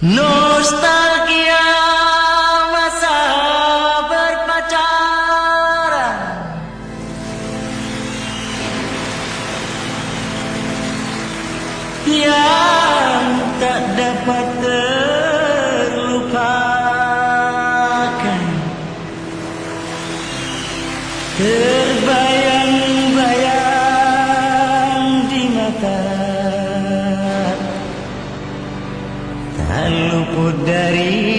No está القدرين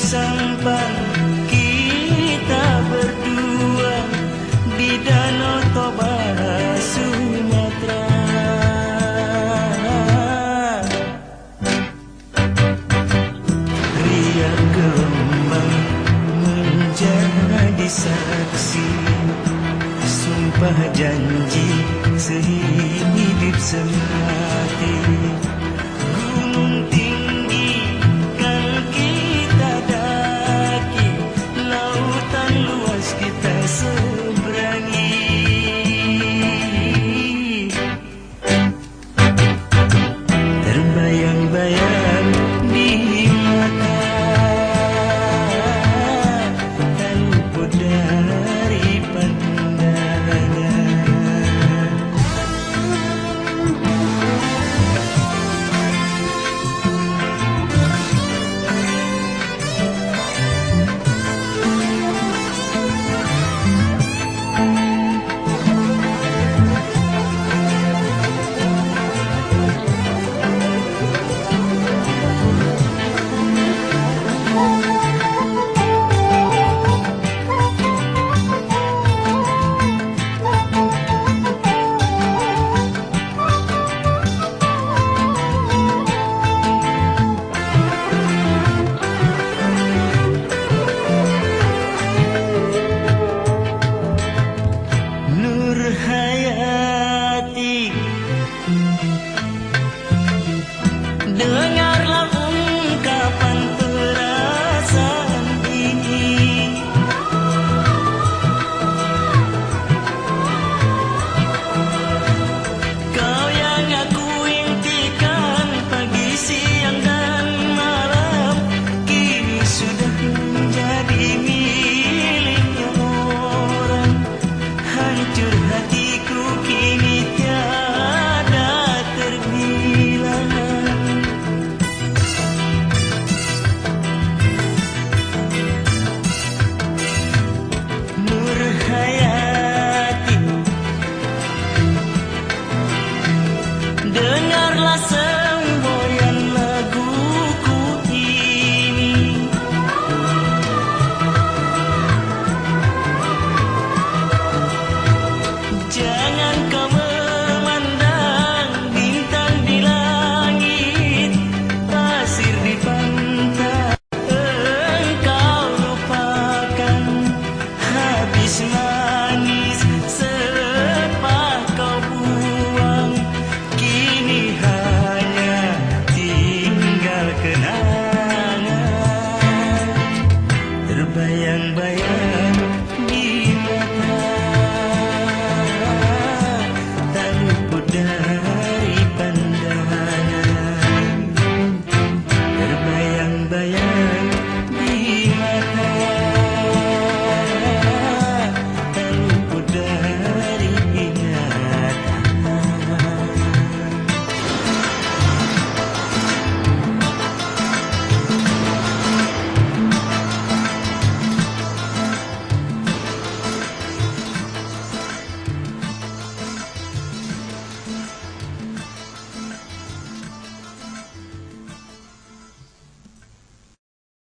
sampan kita berdua di Danau Toba Sumatera. Ria kembang menjadi saksi Sumpah janji sehidup semati. relação.